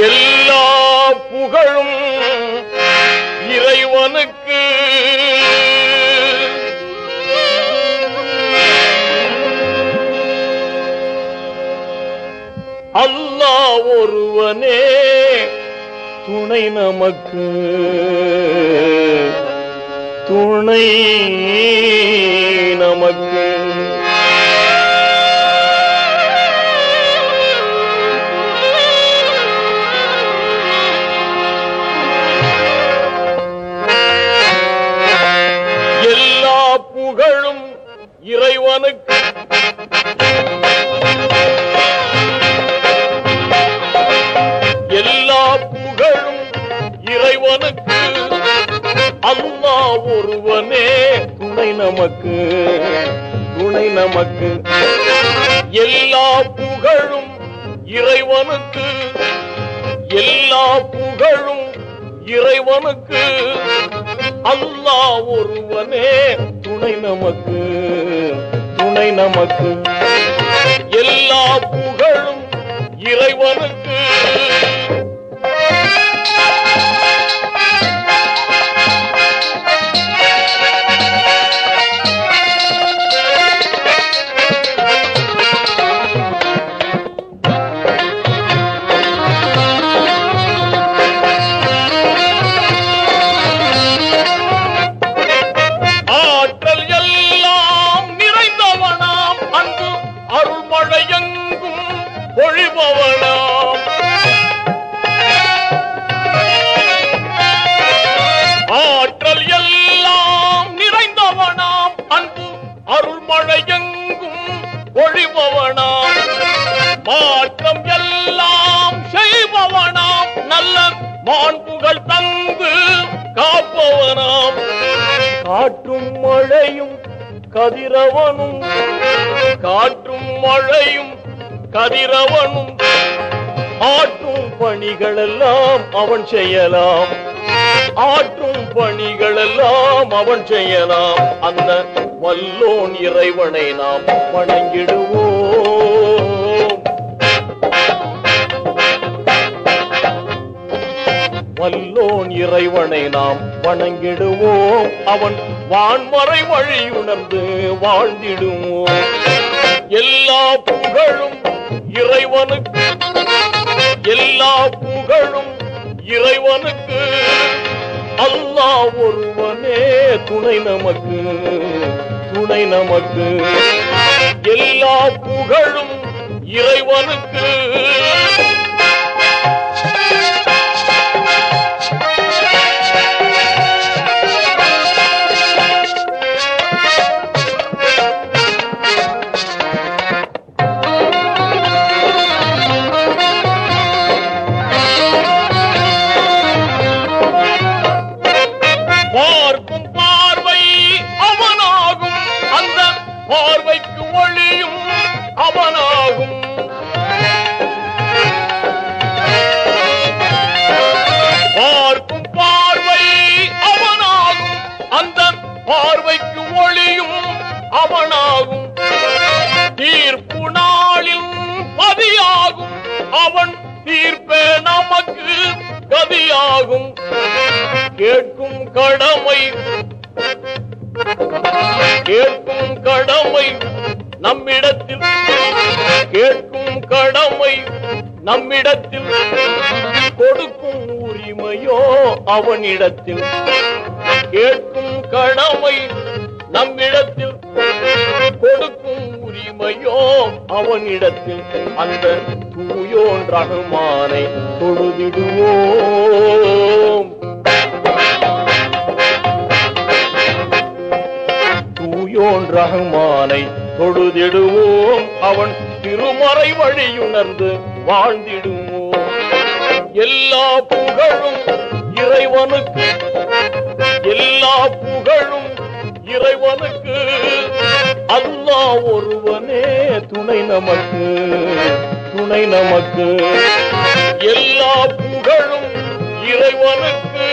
எல்லா புகழும் இறைவனுக்கு. அல்லா ஒருவனே துணை நமக்கு. துணை இறைவனுக்கு. எல்லா புகழும் இறைவனுக்கு. அம்மா ஒருவனே துணை நமக்கு துணை நமக்கு. எல்லா புகழும் இறைவனுக்கு. எல்லா புகழும் இறைவனுக்கு. அல்லா ஒருவனே துணை நமக்கு. நமக்கு எல்லா புகழும் இறைவனுக்கு அருள்மழையெங்கும் ஒழிபவனாம். மாற்றம் எல்லாம் செய்பவனாம். நல்ல மாண்புகள் தந்து காப்பவனாம். காற்றும் மழையும் கதிரவனும். காற்றும் மழையும் கதிரவனும். ஆற்றும் பணிகளெல்லாம் அவன் செய்யலாம். ஆற்றும் பணிகளெல்லாம் அவன் செய்யலாம். அந்த வல்லோன் இறைவனை நாம் வணங்கிடுவோம். வல்லோன் இறைவனை நாம் வணங்கிடுவோம். அவன் வான்மறை வழியுணர்ந்து வாழ்ந்திடுவோம். எல்லா புகழும் இறைவனுக்கு எல்லா புகழும் இறைவனுக்கு. அல்லா ஒருவனே துணை நமக்கு துணை நமக்கு. எல்லா புகழும் இறைவனுக்கு. கதியாகும் கேட்கும் கடமை. கேட்கும் கடமை நம்மிடத்தில். கேட்கும் கடமை நம்மிடத்தில். கொடுக்கும் உரிமையோ அவனிடத்தில். கேட்கும் கடமை நம்மிடத்தில். கொடுக்கும் உரிமையோ அவனிடத்தில். அந்த தூயோன் ரகுமானை தொழுதிடுவோம். தொழுதிடுவோம் அவன் திருமறை வழியுணர்ந்து வாழ்ந்திடுவோம். எல்லா புகழும் இறைவனுக்கு எல்லா புகழும் இறைவனுக்கு அல்லா ஒருவனே துணை நமக்கு துணை நமக்கு. எல்லா புகழும் இறைவனுக்கு